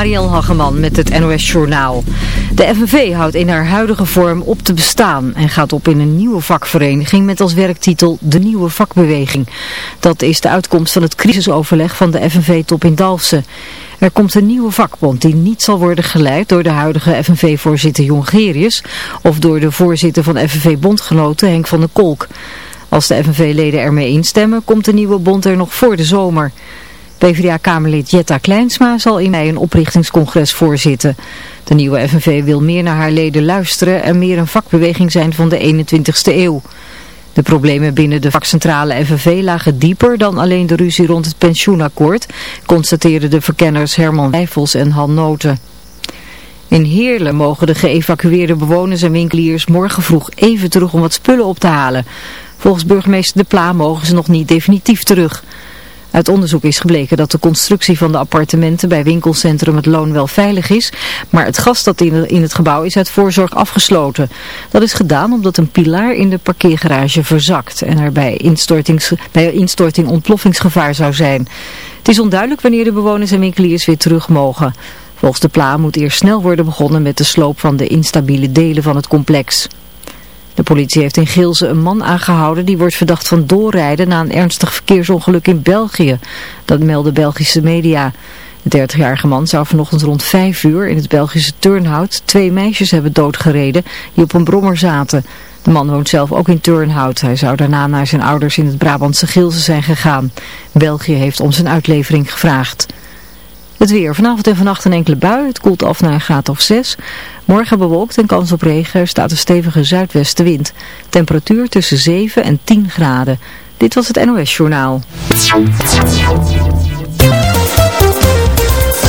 Marielle Hageman met het NOS Journaal. De FNV houdt in haar huidige vorm op te bestaan en gaat op in een nieuwe vakvereniging met als werktitel De Nieuwe Vakbeweging. Dat is de uitkomst van het crisisoverleg van de FNV-top in Dalfsen. Er komt een nieuwe vakbond die niet zal worden geleid door de huidige FNV-voorzitter Jongerius of door de voorzitter van FNV-bondgenoten Henk van der Kolk. Als de FNV-leden ermee instemmen, komt de nieuwe bond er nog voor de zomer. PvdA-kamerlid Jetta Kleinsma zal in mei een oprichtingscongres voorzitten. De nieuwe FNV wil meer naar haar leden luisteren en meer een vakbeweging zijn van de 21ste eeuw. De problemen binnen de vakcentrale FNV lagen dieper dan alleen de ruzie rond het pensioenakkoord, constateerden de verkenners Herman Wijfels en Han Noten. In Heerlen mogen de geëvacueerde bewoners en winkeliers morgen vroeg even terug om wat spullen op te halen. Volgens burgemeester De Pla mogen ze nog niet definitief terug. Uit onderzoek is gebleken dat de constructie van de appartementen bij winkelcentrum Het Loon wel veilig is, maar het gas dat in het gebouw is uit voorzorg afgesloten. Dat is gedaan omdat een pilaar in de parkeergarage verzakt en er bij, bij instorting ontploffingsgevaar zou zijn. Het is onduidelijk wanneer de bewoners en winkeliers weer terug mogen. Volgens de pla moet eerst snel worden begonnen met de sloop van de instabiele delen van het complex. De politie heeft in Geelse een man aangehouden die wordt verdacht van doorrijden na een ernstig verkeersongeluk in België. Dat melden Belgische media. De 30-jarige man zou vanochtend rond 5 uur in het Belgische Turnhout twee meisjes hebben doodgereden die op een brommer zaten. De man woont zelf ook in Turnhout. Hij zou daarna naar zijn ouders in het Brabantse Geelse zijn gegaan. België heeft om zijn uitlevering gevraagd. Het weer. Vanavond en vannacht een enkele bui. Het koelt af naar een graad of 6. Morgen bewolkt en kans op regen. Er staat een stevige zuidwestenwind. Temperatuur tussen 7 en 10 graden. Dit was het NOS Journaal.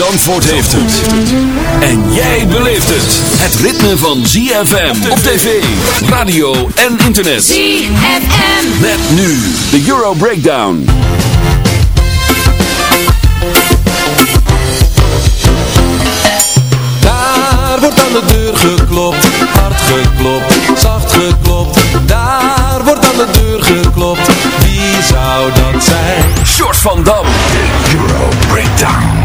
Zandvoort heeft het. En jij beleeft het. Het ritme van ZFM op tv, radio en internet. ZFM. Met nu de Euro Breakdown. Daar wordt aan de deur geklopt, hard geklopt, zacht geklopt. Daar wordt aan de deur geklopt, wie zou dat zijn? Short van Dam. Euro Breakdown.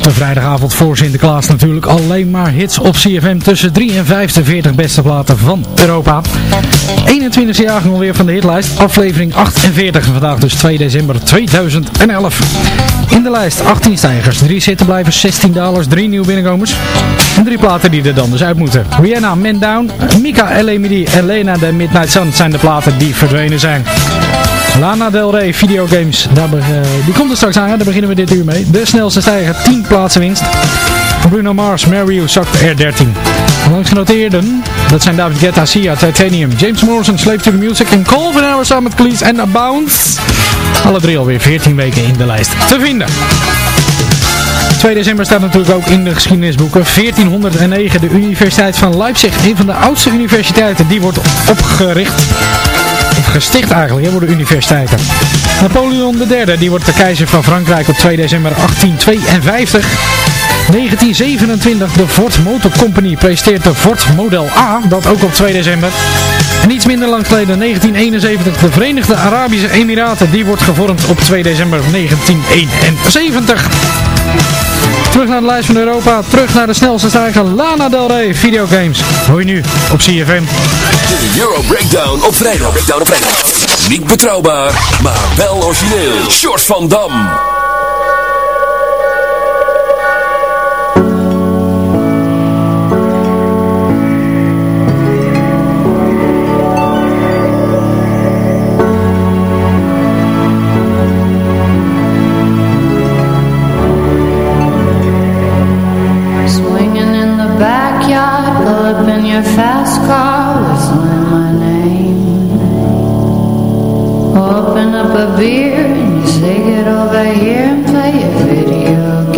Op de vrijdagavond voor Sinterklaas natuurlijk alleen maar hits op CFM tussen 3 en 5 de 40 beste platen van Europa. 21e jaargang alweer van de hitlijst, aflevering 48 en vandaag dus 2 december 2011. In de lijst 18 stijgers, 3 zittenblijvers, 16 dalers, 3 nieuwe binnenkomers en 3 platen die er dan dus uit moeten. Rihanna, Man Down, Mika, LMD en Lena de Midnight Sun zijn de platen die verdwenen zijn. Lana Del Rey Videogames, daar eh, die komt er straks aan, hè? daar beginnen we dit uur mee. De snelste stijger, 10 plaatsen winst. Bruno Mars, Mario zakt er 13. Langs genoteerden, dat zijn David Guetta, Sia, Titanium, James Morrison, Slave to the Music en Calvin Harris samen met Cleese en Bounce. Alle drie alweer 14 weken in de lijst te vinden. 2 december staat natuurlijk ook in de geschiedenisboeken. 1409, de Universiteit van Leipzig, een van de oudste universiteiten, die wordt opgericht. Gesticht eigenlijk, hè, worden universiteiten. Napoleon III, die wordt de keizer van Frankrijk op 2 december 1852. 1927, de Ford Motor Company presenteert de Ford Model A, dat ook op 2 december. En iets minder lang geleden, 1971, de Verenigde Arabische Emiraten, die wordt gevormd op 2 december 1971. Terug naar de lijst van Europa, terug naar de snelste stijger Lana Del Rey videogames. Hoor je nu op CFM. De Euro Breakdown op vrijdag. Breakdown op vrijdag. Niet betrouwbaar, maar wel origineel. Short van Dam. open up a beer and you say get over here and play a video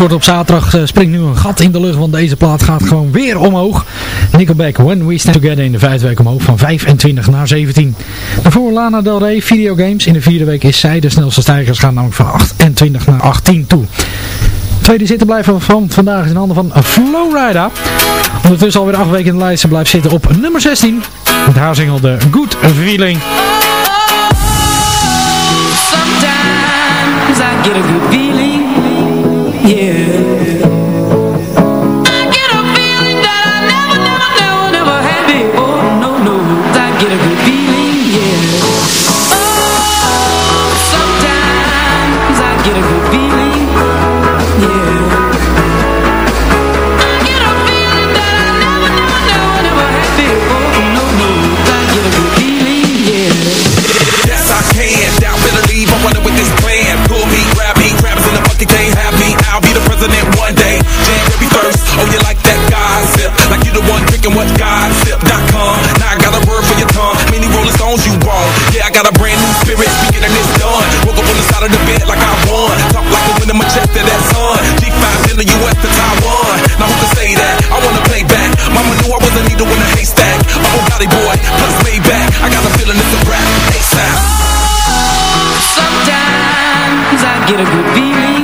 Zandvoort op zaterdag uh, springt nu een gat in de lucht, want deze plaat gaat gewoon weer omhoog. Nickelback, When We Stand Together in de vijfde week omhoog van 25 naar 17. Daarvoor Lana Del Rey, Videogames. In de vierde week is zij de snelste stijgers, gaan namelijk van 28 naar 18 toe. Tweede zitten blijven van vandaag is in handen van Flowrider. Ondertussen alweer acht weken in de lijst en blijft zitten op nummer 16. Met haar single The Good Feeling. Sometimes I get a good feeling, yeah. Side of the bed like I won. Talk like a winner, my chest to that sun. G5 in the US to Taiwan. Now who can say that? I wanna play back. Mama knew I was a needle in a haystack. Oh, Gotti boy, plus Maybach. I got a feeling it's a rap. ASAP. Sometimes I get a good feeling,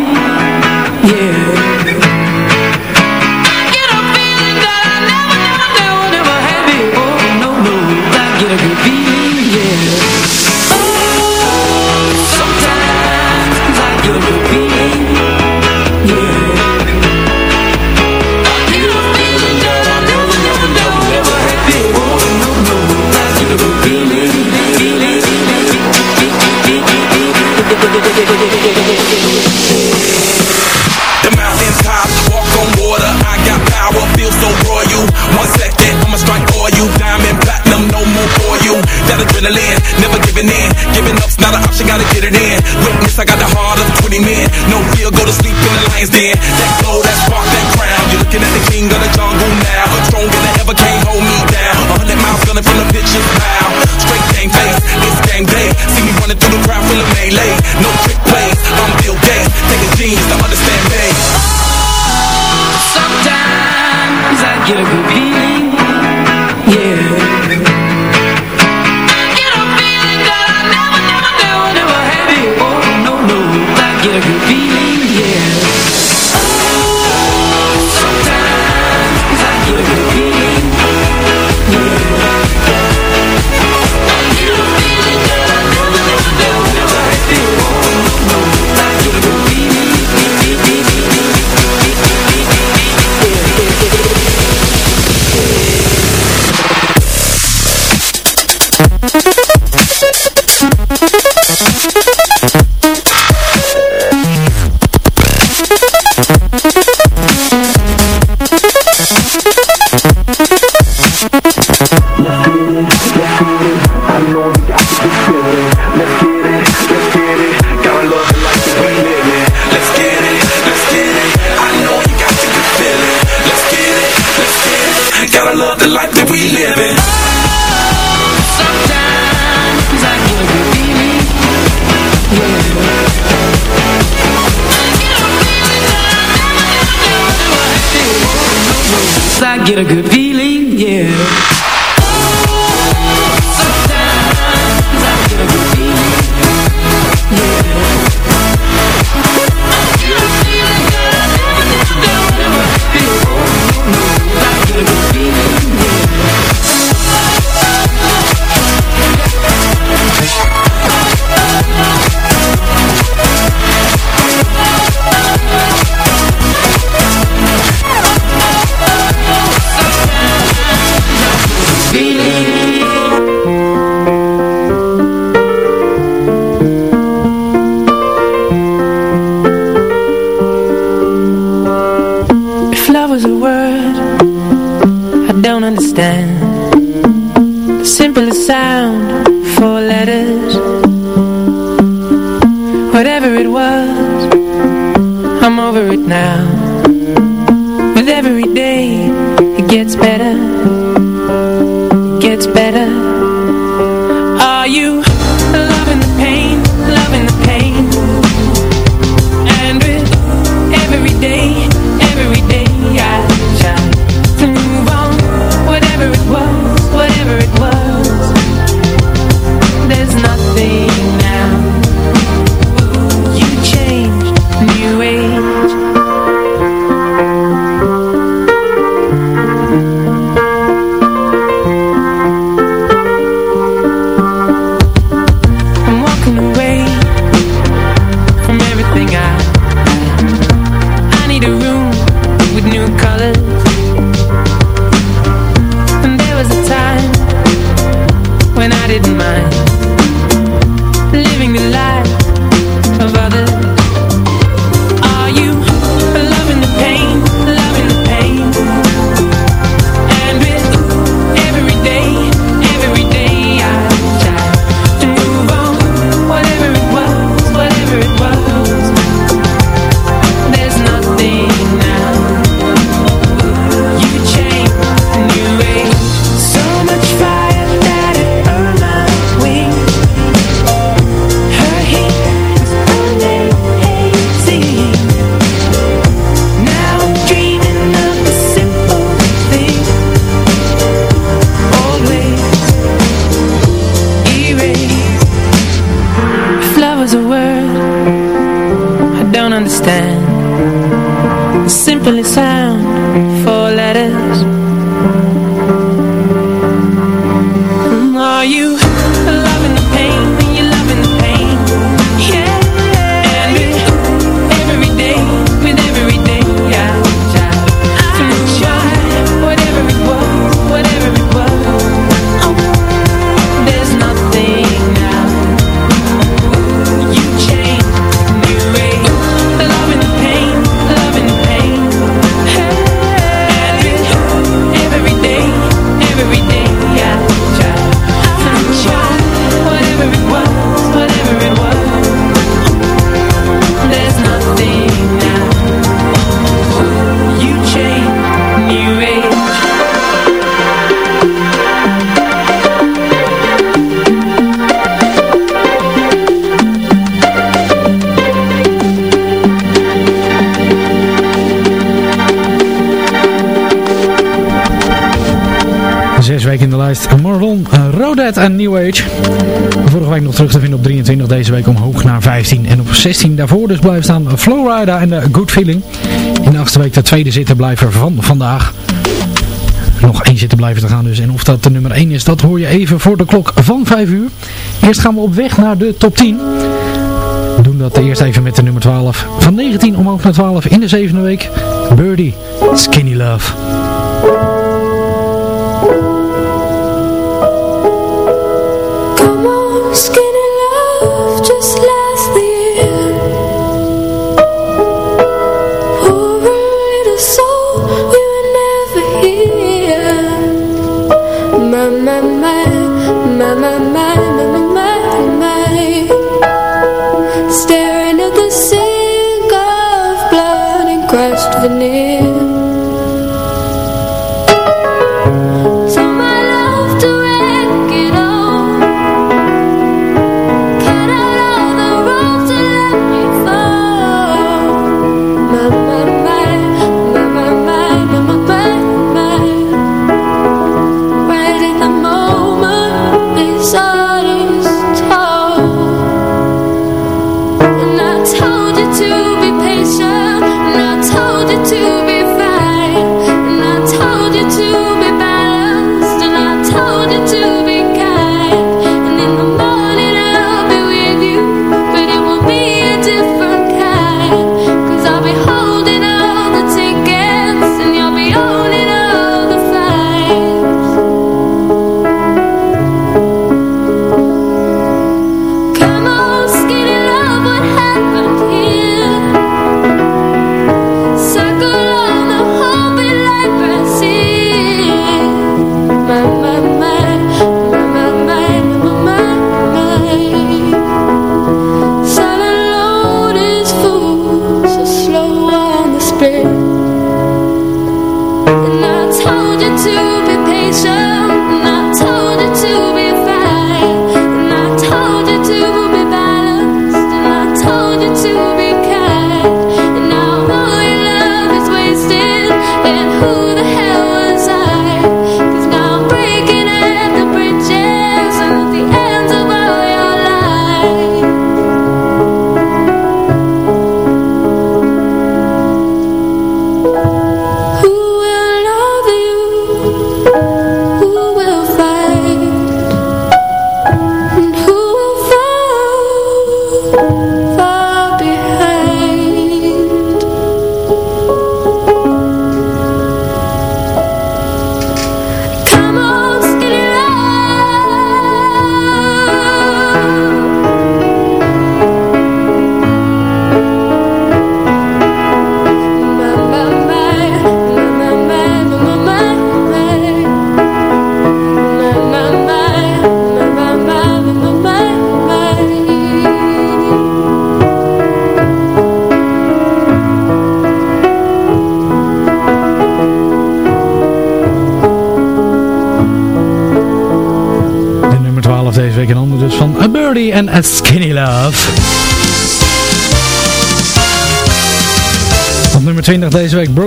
Giving an option, gotta get it in. Witness, I got the heart of 20 men. No fear, go to sleep in the lion's den. That glow, that spark, that crown. You're looking at the king of the jungle now. Stronger than ever, can't hold me down. A hundred miles gunning from the pitcher's bow. Straight game face, it's game day. See me running through the crowd, full of melee. No trick plays, 16. Daarvoor dus blijft staan Flowrider en de Good Feeling. In de achtste week de tweede zittenblijver van vandaag. Nog één zitten blijven te gaan dus. En of dat de nummer 1 is, dat hoor je even voor de klok van 5 uur. Eerst gaan we op weg naar de top 10. We doen dat eerst even met de nummer 12. Van 19 omhoog naar 12 in de zevende week. Birdie, Skinny Love.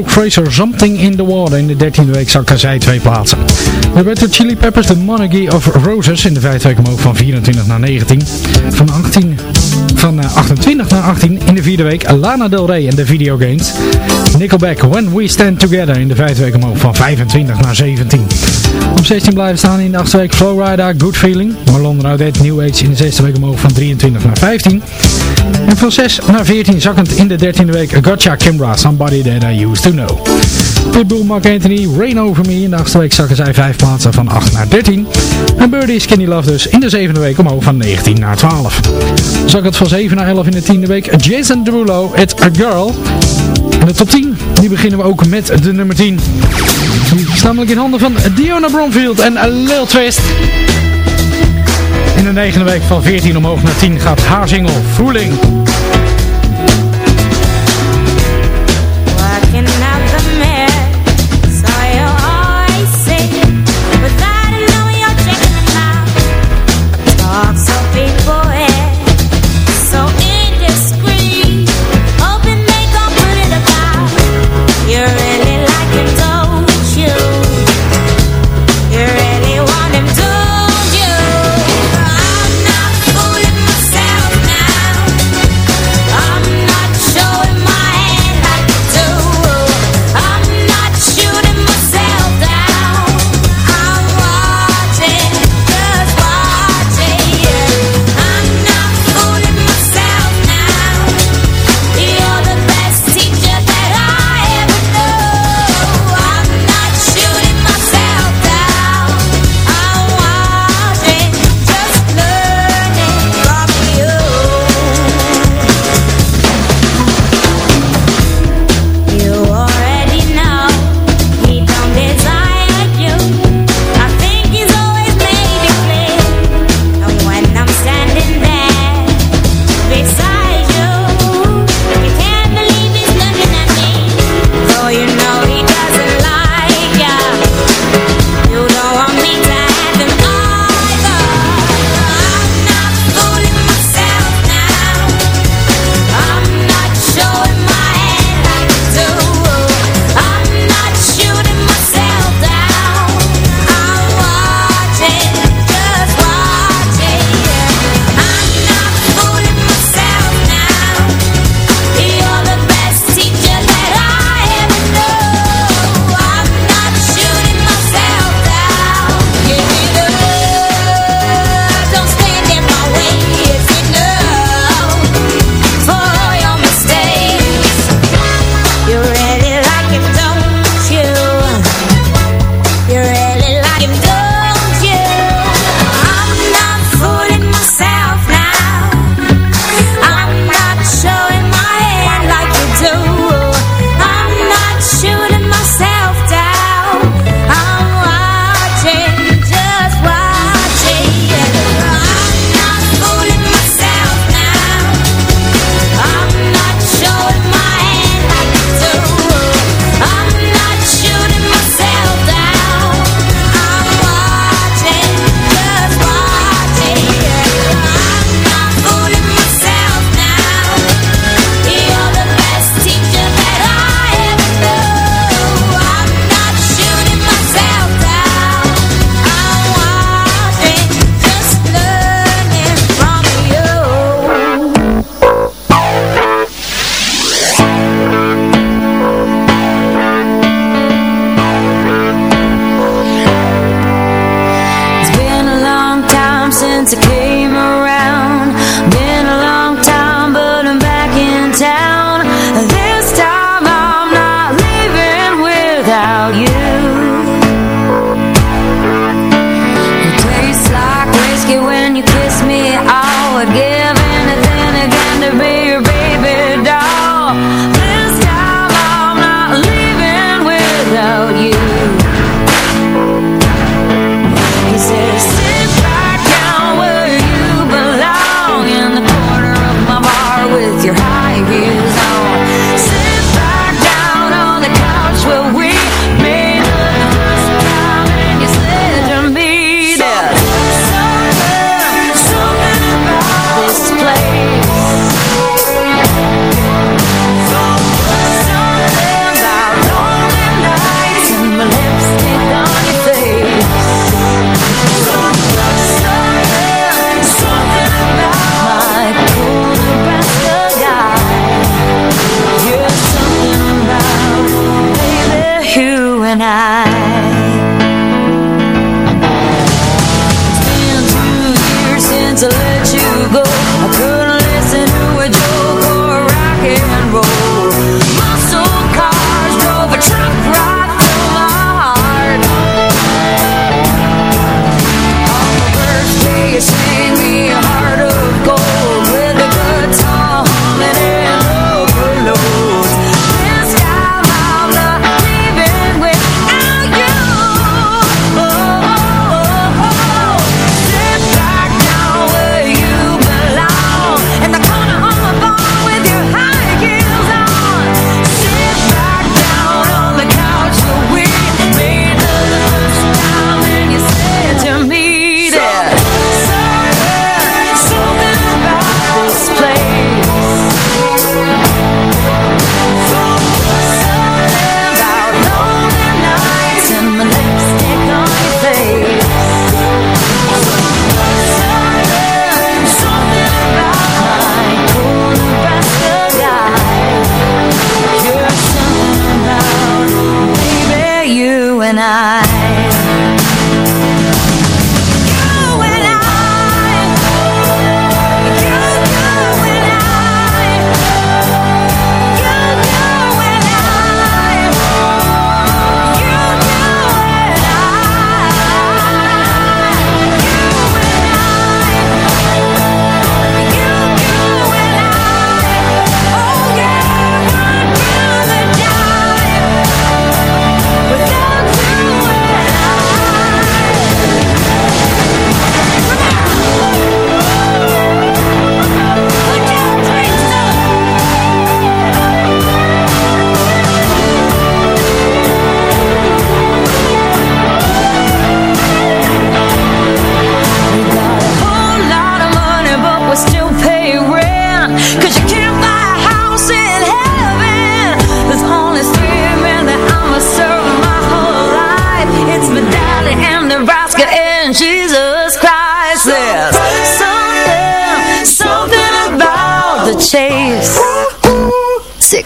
Fraser, Something in the Water. In de 13e week zakken zij twee plaatsen. De Red Chili Peppers, The Monarchy of Roses. In de vijfde week omhoog van 24 naar 19. Van 18 van eh, 28 naar 18 in de vierde week Lana Del Rey en de Videogames. Nickelback When We Stand Together in de vijfde week omhoog van 25 naar 17. Op 16 blijven staan in de achtste week Flowrider Good Feeling. Marlon Raudet New Age in de zesde week omhoog van 23 naar 15. En van 6 naar 14 zakkend in de 13e week Gotcha Kimbra Somebody That I Used To Know. Pitbull Mark Anthony Rain Over Me in de achtste week zakken zij 5 plaatsen van 8 naar 13. En Birdie Skinny Love dus in de zevende week omhoog van 19 naar 12. Zakkend van 7 naar 11 in de tiende week Jason Derulo, It's A Girl. En de top 10, die beginnen we ook met de nummer 10. Die is namelijk in handen van Diona Bromfield en Lil Twist. De negende week van 14 omhoog naar 10 gaat haar single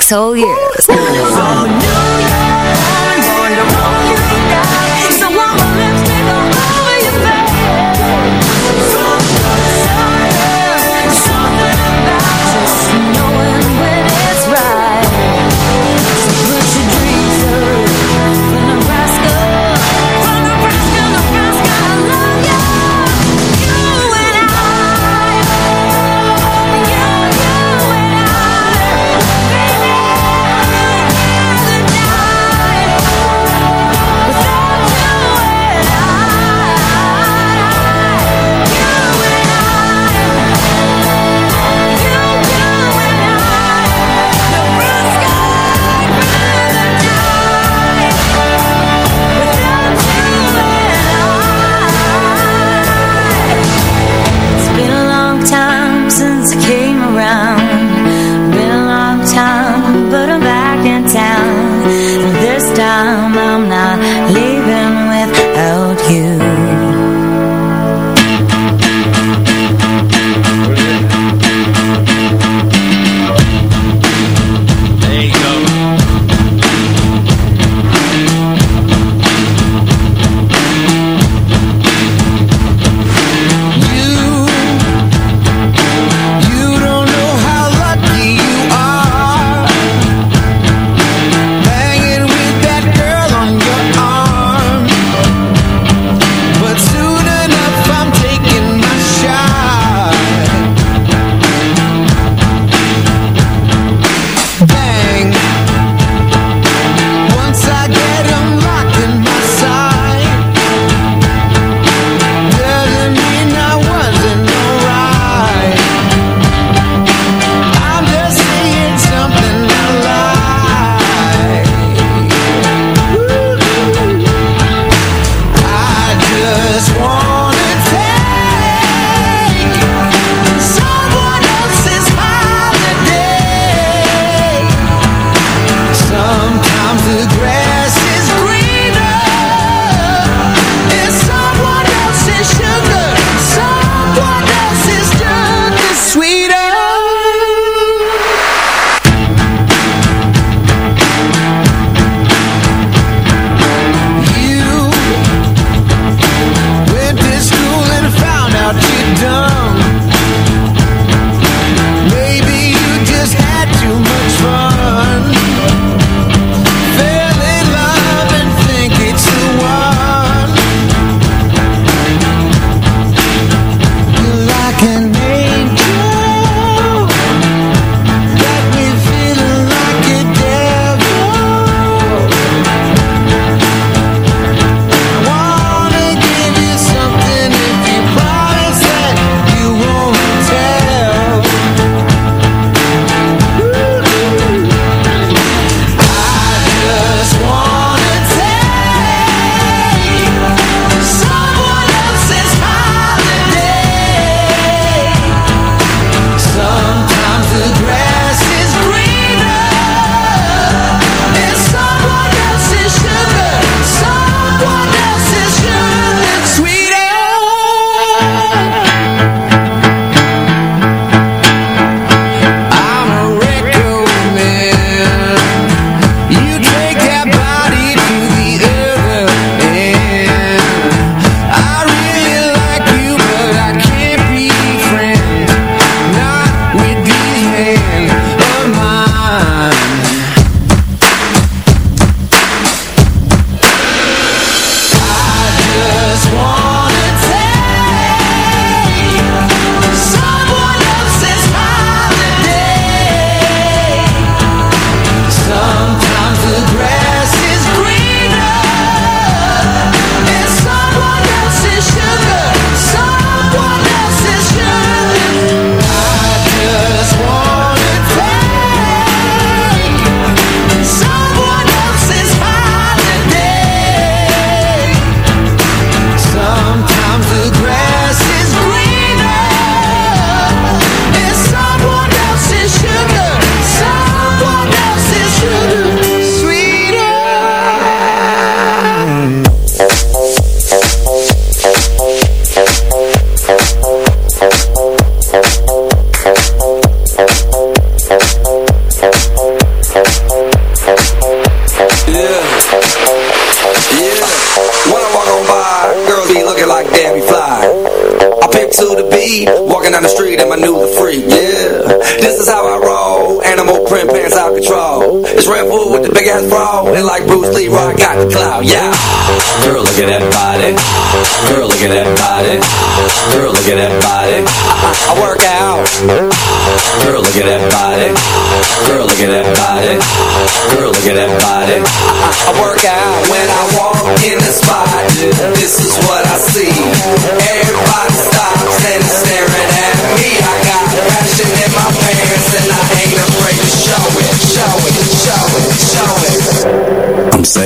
so years.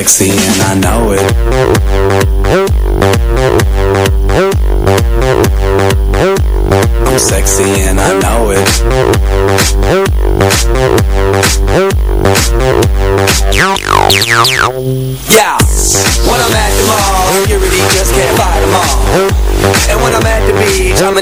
Sexy and I know it.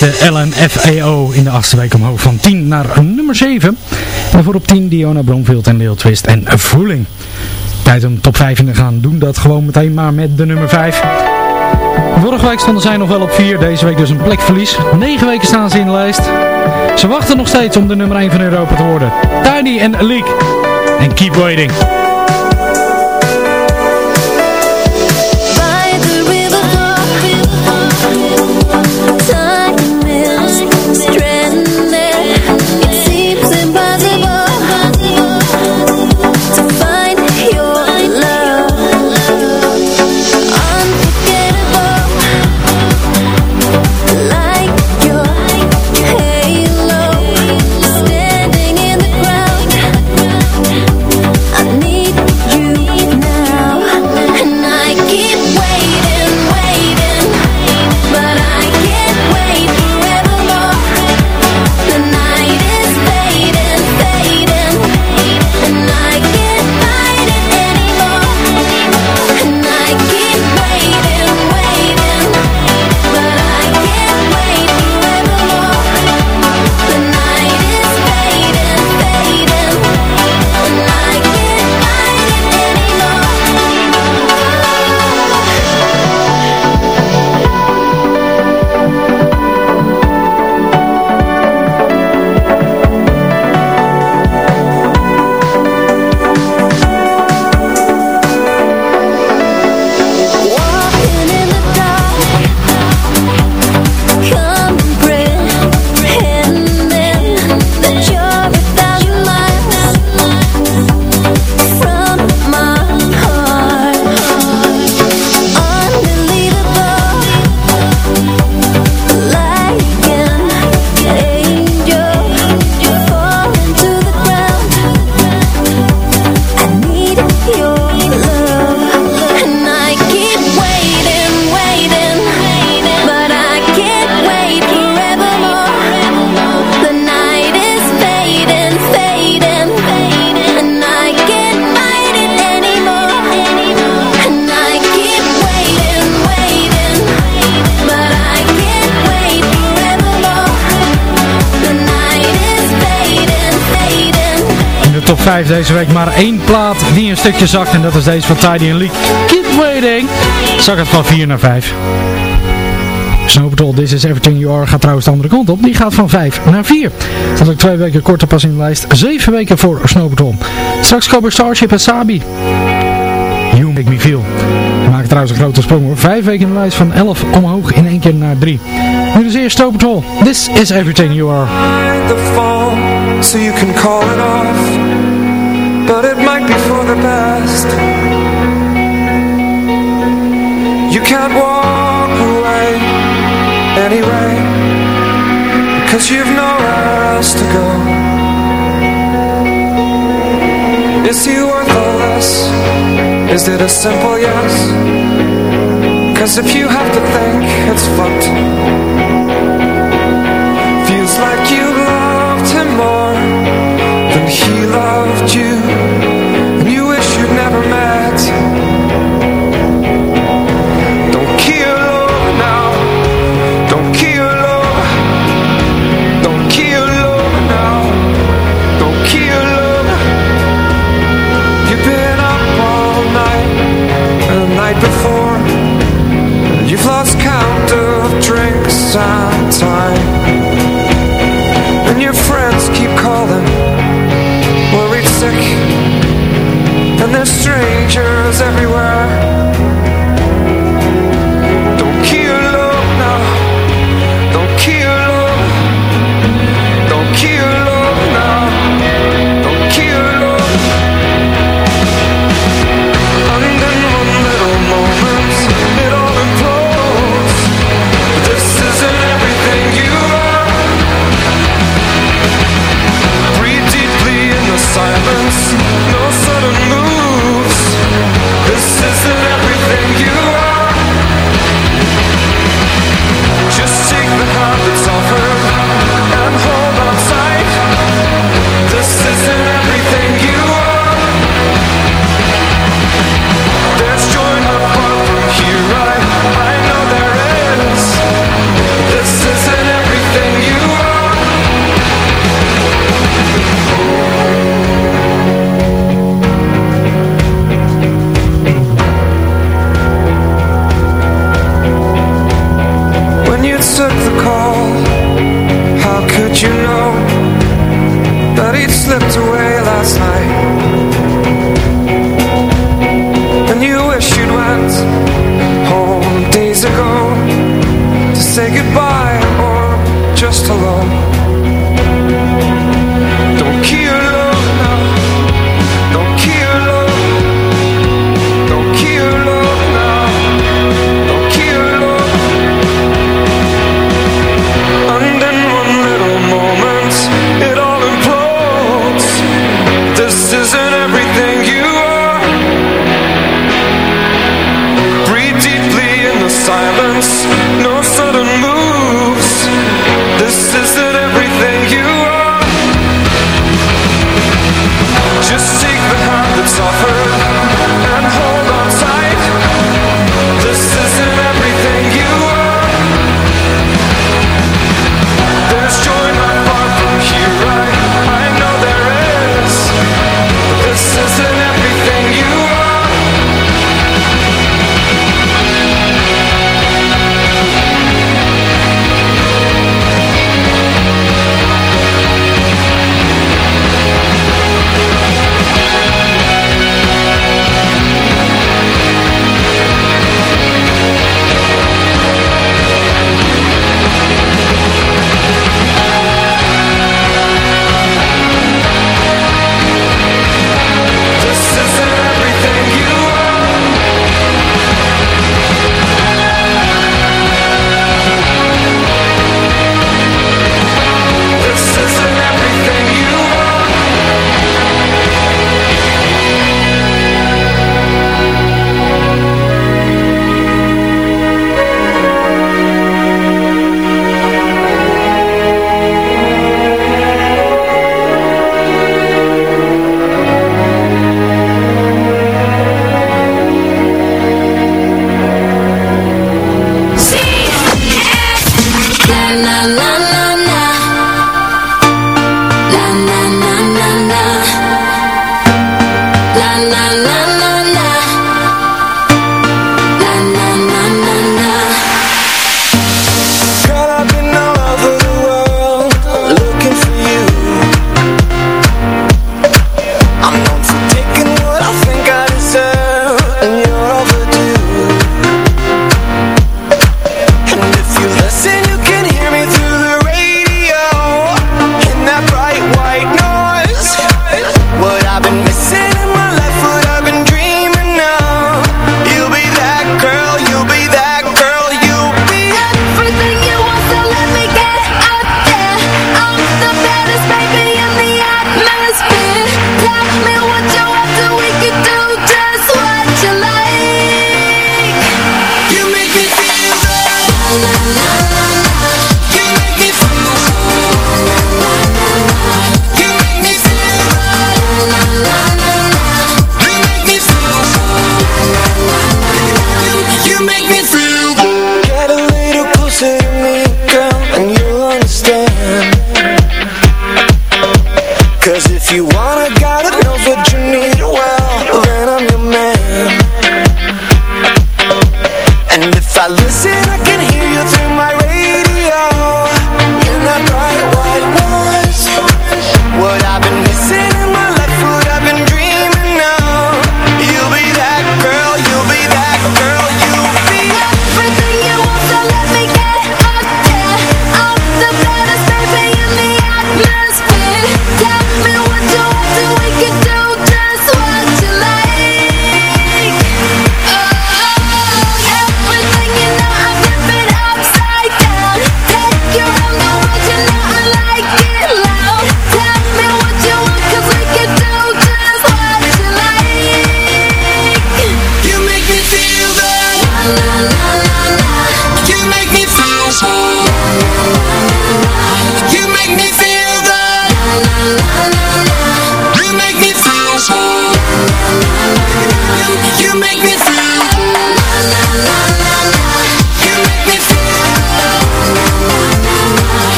dus de LMFAO in de achtste week omhoog van 10 naar nummer 7. En voor op 10 Diona Bromfield en Lil Twist en Voeling. Tijd om top 5 in te gaan. Doen dat gewoon meteen maar met de nummer 5. Vorige week stonden zij nog wel op 4. Deze week dus een plekverlies. 9 weken staan ze in de lijst. Ze wachten nog steeds om de nummer 1 van Europa te worden. Tiny en Leak. En keep waiting. 5 deze week maar één plaat die een stukje zakt. En dat is deze van Tidy Leak. Keep waiting. Zak het van 4 naar 5. Snow Patrol, This is Everything You Are gaat trouwens de andere kant op. Die gaat van 5 naar 4. Dat ook twee weken korter pas in de lijst. 7 weken voor Snow Patrol. Straks komen Starship en Sabi. You Make Me Feel. We maken trouwens een grote sprong hoor. 5 weken in de lijst van 11 omhoog in één keer naar 3. Nu dus eerst Snow Patrol. This is Everything You Are. so you can call it off can't walk away anyway Because you've nowhere else to go Is he worthless? Is it a simple yes? Cause if you have to think, it's fucked and time. And your friends keep calling Worried sick. And there's strangers everywhere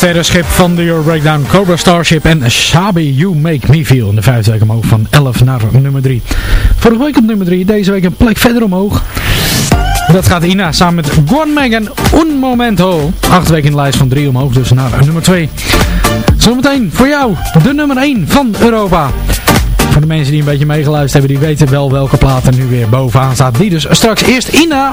terre schip van de Euro Breakdown Cobra Starship en Shabi You Make Me Feel. In de vijfde week omhoog van 11 naar nummer 3. Vorige week op nummer 3, deze week een plek verder omhoog. Dat gaat Ina samen met Gordon Megan Un Momento. Acht weken in de lijst van 3 omhoog, dus naar nummer 2. Zometeen voor jou de nummer 1 van Europa. Voor de mensen die een beetje meegeluisterd hebben, die weten wel welke plaat er nu weer bovenaan staat. Die dus straks eerst Ina...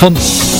van.